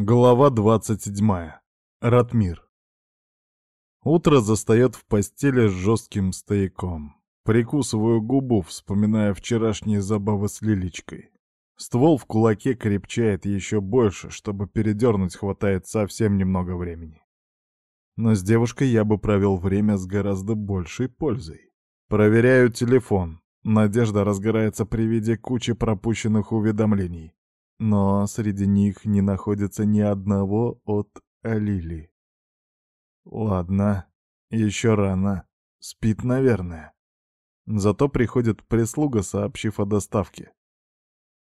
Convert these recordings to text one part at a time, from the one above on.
Глава 27. Ратмир. Утро застает в постели с жестким стояком. Прикусываю губу, вспоминая вчерашние забавы с Лиличкой. Ствол в кулаке крепчает еще больше, чтобы передернуть хватает совсем немного времени. Но с девушкой я бы провел время с гораздо большей пользой. Проверяю телефон. Надежда разгорается при виде кучи пропущенных уведомлений но среди них не находится ни одного от Алили. Ладно, еще рано. Спит, наверное. Зато приходит прислуга, сообщив о доставке.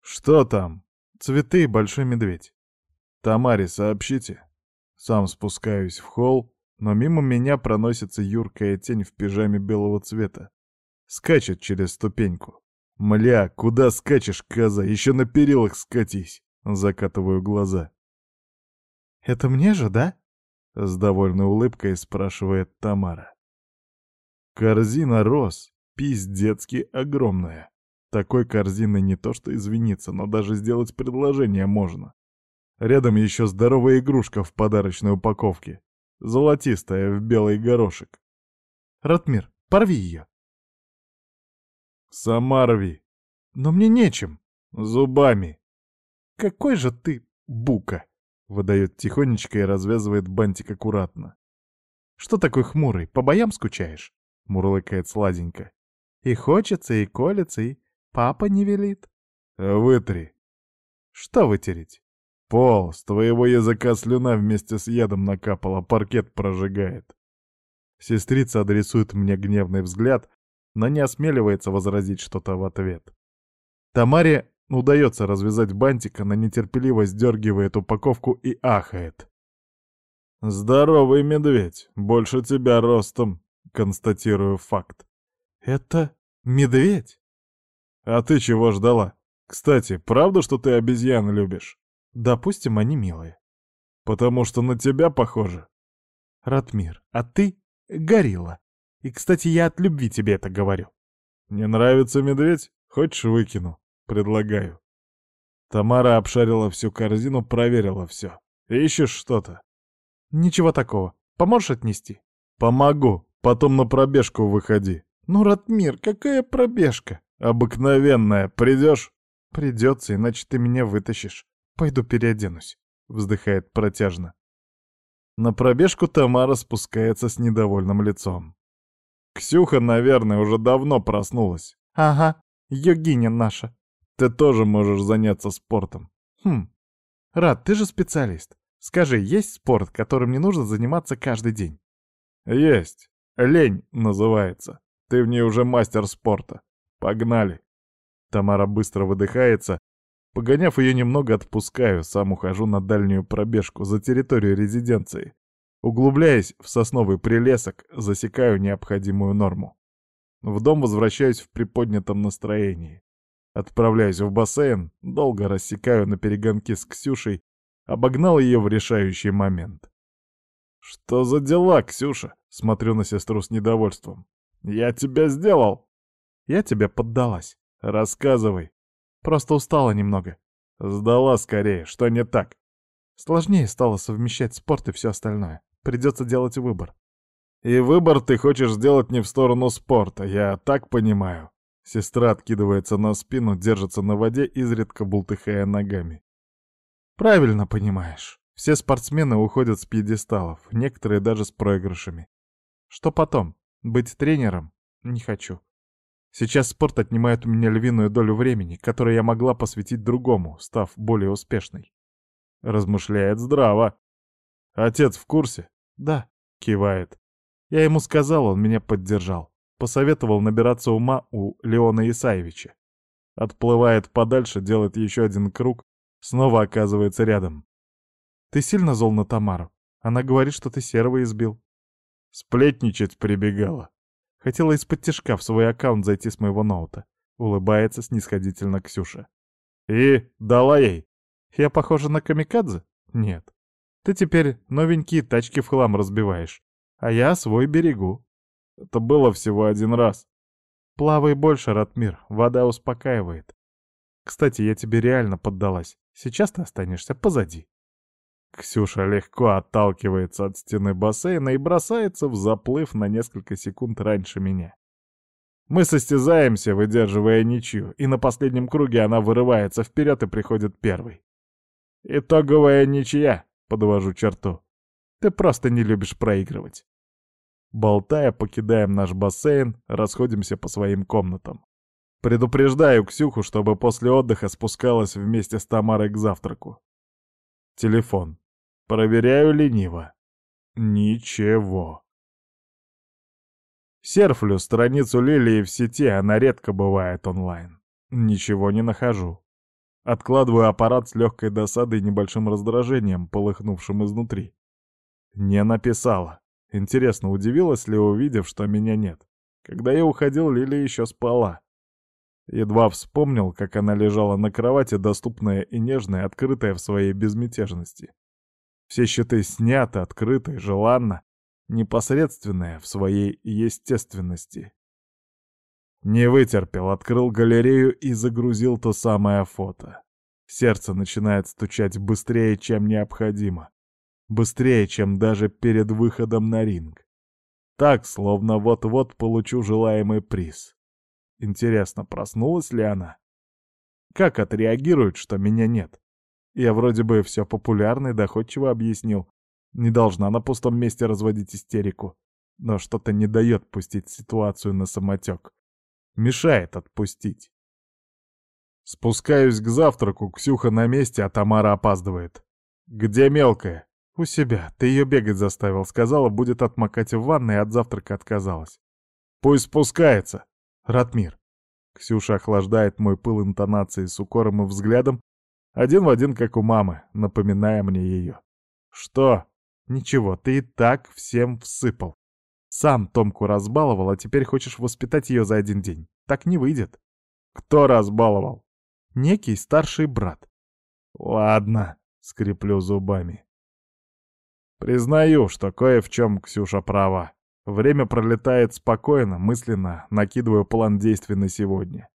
Что там? Цветы и большой медведь. Тамаре сообщите. Сам спускаюсь в холл, но мимо меня проносится юркая тень в пижаме белого цвета. Скачет через ступеньку. «Мля, куда скачешь, коза? Еще на перилах скатись!» Закатываю глаза. «Это мне же, да?» С довольной улыбкой спрашивает Тамара. Корзина роз, пиздецки огромная. Такой корзины не то что извиниться, но даже сделать предложение можно. Рядом еще здоровая игрушка в подарочной упаковке. Золотистая, в белый горошек. «Ратмир, порви ее!» Самарови. Но мне нечем. Зубами. Какой же ты бука! Выдает тихонечко и развязывает бантик аккуратно. Что такой хмурый? По боям скучаешь? Мурлыкает сладенько. И хочется, и колется, и папа не велит. Вытри. Что вытереть? Пол, с твоего языка слюна вместе с ядом накапала, паркет прожигает. Сестрица адресует мне гневный взгляд, но не осмеливается возразить что-то в ответ. Тамаре удается развязать бантик, она нетерпеливо сдергивает упаковку и ахает. «Здоровый медведь, больше тебя ростом», — констатирую факт. «Это медведь?» «А ты чего ждала? Кстати, правда, что ты обезьян любишь?» «Допустим, они милые». «Потому что на тебя похожи». «Ратмир, а ты — горилла», и, кстати, я от любви тебе это говорю. Не нравится медведь? Хочешь выкину? Предлагаю. Тамара обшарила всю корзину, проверила все. Ищешь что-то? Ничего такого. Поможешь отнести? Помогу. Потом на пробежку выходи. Ну, Ратмир, какая пробежка? Обыкновенная. Придешь? Придется, иначе ты меня вытащишь. Пойду переоденусь. Вздыхает протяжно. На пробежку Тамара спускается с недовольным лицом. Ксюха, наверное, уже давно проснулась. Ага, йогиня наша. Ты тоже можешь заняться спортом. Хм. Рад, ты же специалист. Скажи, есть спорт, которым не нужно заниматься каждый день? Есть. Лень называется. Ты в ней уже мастер спорта. Погнали. Тамара быстро выдыхается. Погоняв ее немного, отпускаю, сам ухожу на дальнюю пробежку за территорию резиденции. Углубляясь в сосновый прилесок, засекаю необходимую норму. В дом возвращаюсь в приподнятом настроении. Отправляюсь в бассейн, долго рассекаю на перегонке с Ксюшей, обогнал ее в решающий момент. «Что за дела, Ксюша?» — смотрю на сестру с недовольством. «Я тебя сделал!» «Я тебе поддалась. Рассказывай. Просто устала немного». «Сдала скорее. Что не так?» Сложнее стало совмещать спорт и все остальное. Придется делать выбор. И выбор ты хочешь сделать не в сторону спорта, я так понимаю. Сестра откидывается на спину, держится на воде, изредка бултыхая ногами. Правильно понимаешь. Все спортсмены уходят с пьедесталов, некоторые даже с проигрышами. Что потом? Быть тренером? Не хочу. Сейчас спорт отнимает у меня львиную долю времени, которую я могла посвятить другому, став более успешной. Размышляет здраво. Отец в курсе? «Да», — кивает. «Я ему сказал, он меня поддержал. Посоветовал набираться ума у Леона Исаевича. Отплывает подальше, делает еще один круг, снова оказывается рядом. «Ты сильно зол на Тамару? Она говорит, что ты серого избил». Сплетничать прибегала. Хотела из-под тяжка в свой аккаунт зайти с моего ноута. Улыбается снисходительно Ксюша. «И дала ей?» «Я похожа на камикадзе?» «Нет». Ты теперь новенькие тачки в хлам разбиваешь, а я свой берегу. Это было всего один раз. Плавай больше, Ратмир, вода успокаивает. Кстати, я тебе реально поддалась. Сейчас ты останешься позади. Ксюша легко отталкивается от стены бассейна и бросается в заплыв на несколько секунд раньше меня. Мы состязаемся, выдерживая ничью, и на последнем круге она вырывается вперед и приходит первой. Итоговая ничья подвожу черту. Ты просто не любишь проигрывать. Болтая, покидаем наш бассейн, расходимся по своим комнатам. Предупреждаю Ксюху, чтобы после отдыха спускалась вместе с Тамарой к завтраку. Телефон. Проверяю лениво. Ничего. Серфлю страницу Лилии в сети, она редко бывает онлайн. Ничего не нахожу. Откладываю аппарат с легкой досадой и небольшим раздражением, полыхнувшим изнутри. Не написала. Интересно, удивилась ли, увидев, что меня нет. Когда я уходил, Лили еще спала. Едва вспомнил, как она лежала на кровати, доступная и нежная, открытая в своей безмятежности. Все счеты сняты, открыты, желанно, непосредственная в своей естественности. Не вытерпел, открыл галерею и загрузил то самое фото. Сердце начинает стучать быстрее, чем необходимо. Быстрее, чем даже перед выходом на ринг. Так, словно вот-вот получу желаемый приз. Интересно, проснулась ли она? Как отреагирует, что меня нет? Я вроде бы все популярно и доходчиво объяснил. Не должна на пустом месте разводить истерику. Но что-то не дает пустить ситуацию на самотек мешает отпустить. Спускаюсь к завтраку, Ксюха на месте, а Тамара опаздывает. «Где мелкая?» «У себя. Ты ее бегать заставил. Сказала, будет отмокать в ванной, от завтрака отказалась». «Пусть спускается!» «Ратмир». Ксюша охлаждает мой пыл интонацией с укором и взглядом, один в один, как у мамы, напоминая мне ее. «Что?» «Ничего, ты и так всем всыпал. Сам Томку разбаловал, а теперь хочешь воспитать ее за один день. Так не выйдет. Кто разбаловал? Некий старший брат. Ладно, скреплю зубами. Признаю, что кое в чем Ксюша права. Время пролетает спокойно, мысленно накидываю план действий на сегодня.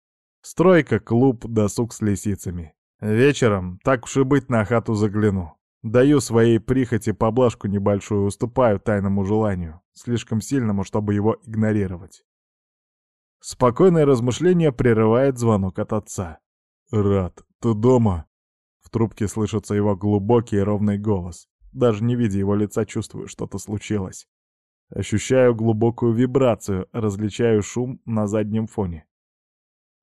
Стройка, клуб, досуг с лисицами. Вечером, так уж и быть, на хату загляну. Даю своей прихоти поблажку небольшую, уступаю тайному желанию, слишком сильному, чтобы его игнорировать. Спокойное размышление прерывает звонок от отца. «Рад, ты дома?» В трубке слышится его глубокий и ровный голос. Даже не видя его лица, чувствую, что-то случилось. Ощущаю глубокую вибрацию, различаю шум на заднем фоне.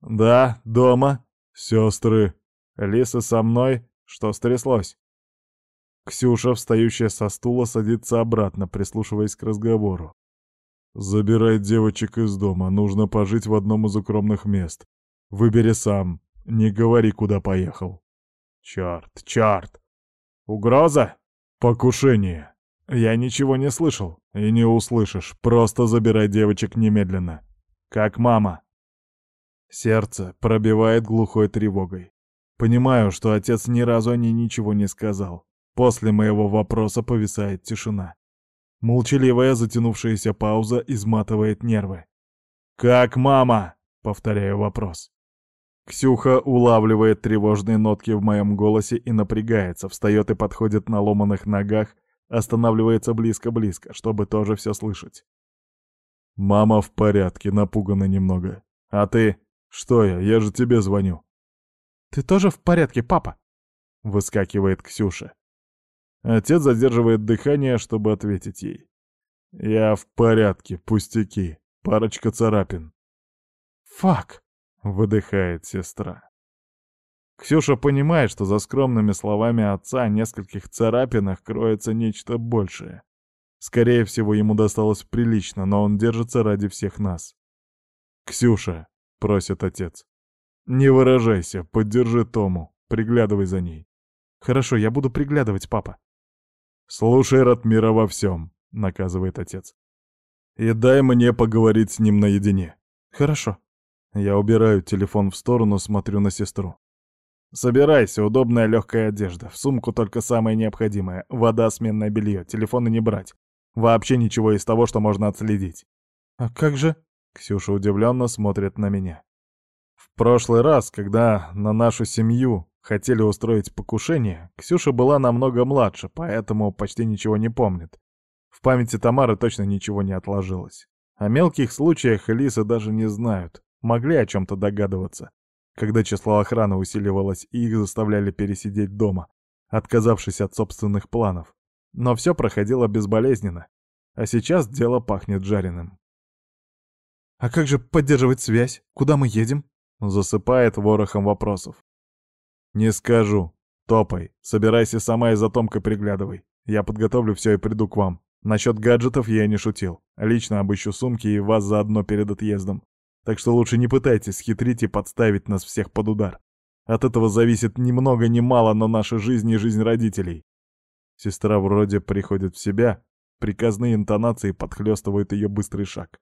«Да, дома. Сестры. Лиса со мной. Что стряслось?» Ксюша, встающая со стула, садится обратно, прислушиваясь к разговору. «Забирай девочек из дома, нужно пожить в одном из укромных мест. Выбери сам, не говори, куда поехал». «Чёрт, чёрт! Угроза? Покушение!» «Я ничего не слышал». «И не услышишь, просто забирай девочек немедленно. Как мама». Сердце пробивает глухой тревогой. Понимаю, что отец ни разу о ней ничего не сказал. После моего вопроса повисает тишина. Молчаливая затянувшаяся пауза изматывает нервы. «Как мама?» — повторяю вопрос. Ксюха улавливает тревожные нотки в моем голосе и напрягается, встает и подходит на ломаных ногах, останавливается близко-близко, чтобы тоже все слышать. «Мама в порядке, напугана немного. А ты? Что я? Я же тебе звоню». «Ты тоже в порядке, папа?» — выскакивает Ксюша. Отец задерживает дыхание, чтобы ответить ей. «Я в порядке, пустяки, парочка царапин». «Фак!» — выдыхает сестра. Ксюша понимает, что за скромными словами отца о нескольких царапинах кроется нечто большее. Скорее всего, ему досталось прилично, но он держится ради всех нас. «Ксюша», — просит отец, — «не выражайся, поддержи Тому, приглядывай за ней». «Хорошо, я буду приглядывать, папа», «Слушай, Ратмира, во всем», — наказывает отец. «И дай мне поговорить с ним наедине». «Хорошо». Я убираю телефон в сторону, смотрю на сестру. «Собирайся, удобная легкая одежда, в сумку только самое необходимое, вода, сменное белье, телефоны не брать. Вообще ничего из того, что можно отследить». «А как же?» — Ксюша удивленно смотрит на меня. «В прошлый раз, когда на нашу семью хотели устроить покушение, Ксюша была намного младше, поэтому почти ничего не помнит. В памяти Тамары точно ничего не отложилось. О мелких случаях Лиса даже не знают, могли о чем-то догадываться. Когда число охраны усиливалось и их заставляли пересидеть дома, отказавшись от собственных планов. Но все проходило безболезненно. А сейчас дело пахнет жареным. «А как же поддерживать связь? Куда мы едем?» Засыпает ворохом вопросов. Не скажу. Топай. Собирайся сама и за Томкой приглядывай. Я подготовлю все и приду к вам. Насчет гаджетов я не шутил. Лично обыщу сумки и вас заодно перед отъездом. Так что лучше не пытайтесь схитрить и подставить нас всех под удар. От этого зависит ни много ни мало, но наша жизнь и жизнь родителей. Сестра вроде приходит в себя, приказные интонации подхлестывают ее быстрый шаг.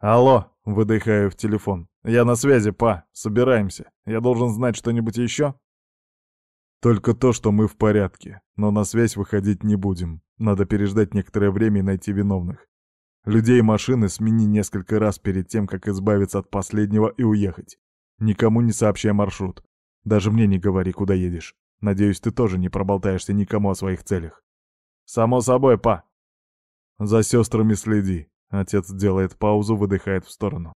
«Алло!» — выдыхаю в телефон. «Я на связи, па. Собираемся. Я должен знать что-нибудь еще?» Только то, что мы в порядке, но на связь выходить не будем. Надо переждать некоторое время и найти виновных. Людей и машины смени несколько раз перед тем, как избавиться от последнего и уехать. Никому не сообщай маршрут. Даже мне не говори, куда едешь. Надеюсь, ты тоже не проболтаешься никому о своих целях. Само собой, па. За сестрами следи. Отец делает паузу, выдыхает в сторону.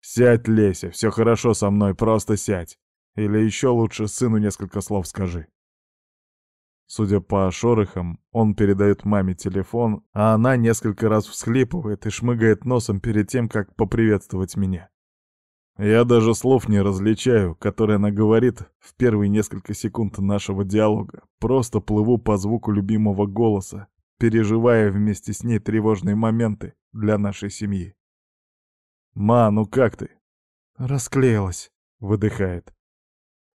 Сядь, Леся, все хорошо со мной, просто сядь. Или еще лучше сыну несколько слов скажи. Судя по шорохам, он передает маме телефон, а она несколько раз всхлипывает и шмыгает носом перед тем, как поприветствовать меня. Я даже слов не различаю, которые она говорит в первые несколько секунд нашего диалога. Просто плыву по звуку любимого голоса, переживая вместе с ней тревожные моменты для нашей семьи. «Ма, ну как ты?» «Расклеилась», — выдыхает.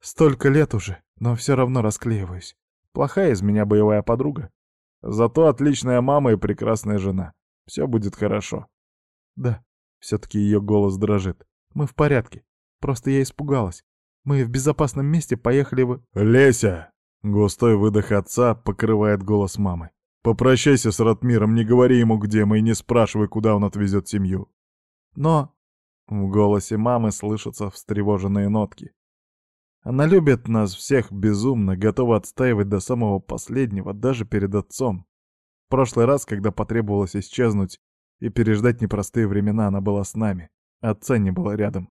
Столько лет уже, но все равно расклеиваюсь. Плохая из меня боевая подруга. Зато отличная мама и прекрасная жена. Все будет хорошо. Да, все-таки ее голос дрожит. Мы в порядке. Просто я испугалась. Мы в безопасном месте поехали в... Леся! Густой выдох отца покрывает голос мамы. «Попрощайся с Ратмиром, не говори ему, где мы, и не спрашивай, куда он отвезет семью». «Но...» В голосе мамы слышатся встревоженные нотки. Она любит нас всех безумно, готова отстаивать до самого последнего, даже перед отцом. В прошлый раз, когда потребовалось исчезнуть и переждать непростые времена, она была с нами. Отца не было рядом.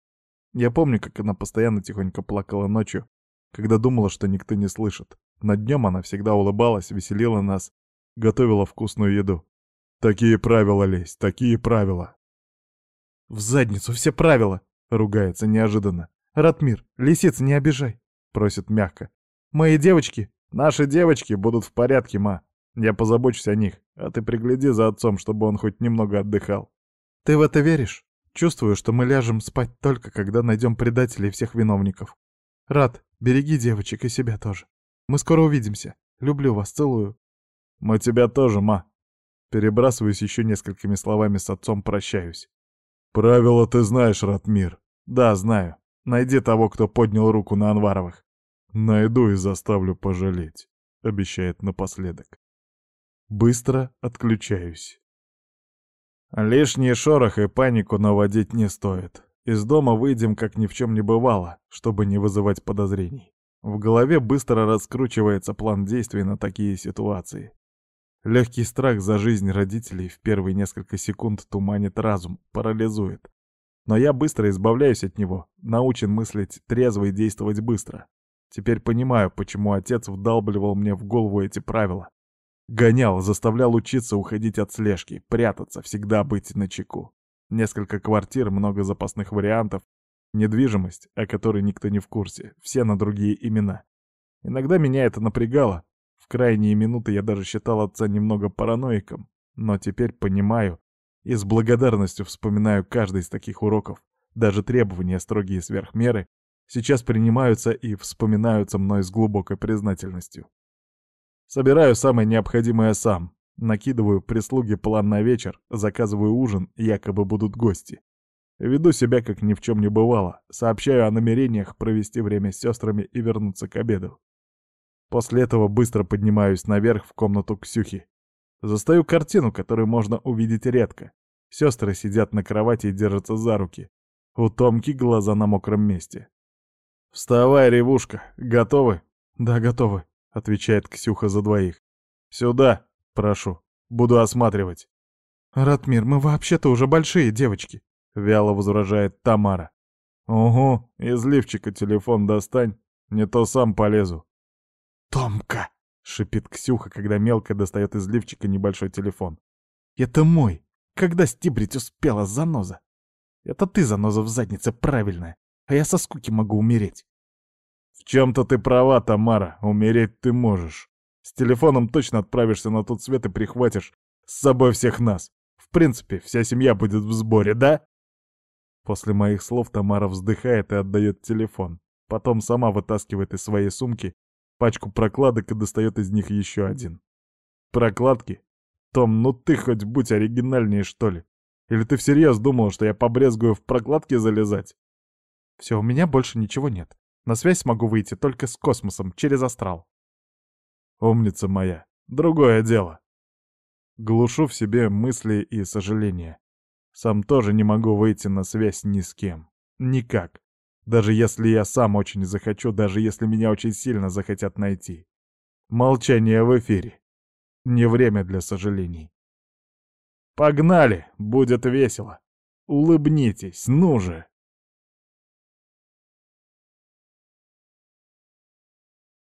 Я помню, как она постоянно тихонько плакала ночью, когда думала, что никто не слышит. Над днем она всегда улыбалась, веселила нас, готовила вкусную еду. Такие правила, лезь, такие правила. «В задницу все правила!» — ругается неожиданно. «Ратмир, лисиц, не обижай!» — просит мягко. «Мои девочки, наши девочки будут в порядке, ма. Я позабочусь о них, а ты пригляди за отцом, чтобы он хоть немного отдыхал». «Ты в это веришь? Чувствую, что мы ляжем спать только, когда найдем предателей всех виновников. Рад, береги девочек и себя тоже. Мы скоро увидимся. Люблю вас, целую». «Мы тебя тоже, ма». Перебрасываюсь еще несколькими словами с отцом, прощаюсь. «Правила ты знаешь, Ратмир. Да, знаю. Найди того, кто поднял руку на Анваровых. Найду и заставлю пожалеть, обещает напоследок. Быстро отключаюсь. Лишние шорох и панику наводить не стоит. Из дома выйдем, как ни в чем не бывало, чтобы не вызывать подозрений. В голове быстро раскручивается план действий на такие ситуации. Легкий страх за жизнь родителей в первые несколько секунд туманит разум, парализует. Но я быстро избавляюсь от него, научен мыслить трезво и действовать быстро. Теперь понимаю, почему отец вдалбливал мне в голову эти правила. Гонял, заставлял учиться уходить от слежки, прятаться, всегда быть на чеку. Несколько квартир, много запасных вариантов, недвижимость, о которой никто не в курсе, все на другие имена. Иногда меня это напрягало. В крайние минуты я даже считал отца немного параноиком, но теперь понимаю, и с благодарностью вспоминаю каждый из таких уроков. Даже требования строгие сверх меры сейчас принимаются и вспоминаются мной с глубокой признательностью. Собираю самое необходимое сам, накидываю прислуги план на вечер, заказываю ужин, якобы будут гости. Веду себя, как ни в чем не бывало, сообщаю о намерениях провести время с сестрами и вернуться к обеду. После этого быстро поднимаюсь наверх в комнату Ксюхи, Застаю картину, которую можно увидеть редко. Сестры сидят на кровати и держатся за руки. У Томки глаза на мокром месте. «Вставай, ревушка! Готовы?» «Да, готовы», — отвечает Ксюха за двоих. «Сюда, прошу. Буду осматривать». «Ратмир, мы вообще-то уже большие девочки», — вяло возражает Тамара. «Угу, из лифчика телефон достань, не то сам полезу». «Томка!» — шипит Ксюха, когда мелко достает из лифчика небольшой телефон. «Это мой! Когда стибрить успела, заноза! Это ты, заноза, в заднице правильная, а я со скуки могу умереть!» «В чем-то ты права, Тамара, умереть ты можешь. С телефоном точно отправишься на тот свет и прихватишь с собой всех нас. В принципе, вся семья будет в сборе, да?» После моих слов Тамара вздыхает и отдает телефон. Потом сама вытаскивает из своей сумки пачку прокладок и достает из них еще один. «Прокладки? Том, ну ты хоть будь оригинальнее, что ли? Или ты всерьез думал, что я побрезгую в прокладки залезать?» «Все, у меня больше ничего нет. На связь могу выйти только с космосом, через астрал». «Умница моя. Другое дело». Глушу в себе мысли и сожаления. Сам тоже не могу выйти на связь ни с кем. Никак. Даже если я сам очень захочу, даже если меня очень сильно захотят найти. Молчание в эфире. Не время для сожалений. Погнали, будет весело. Улыбнитесь, ну же.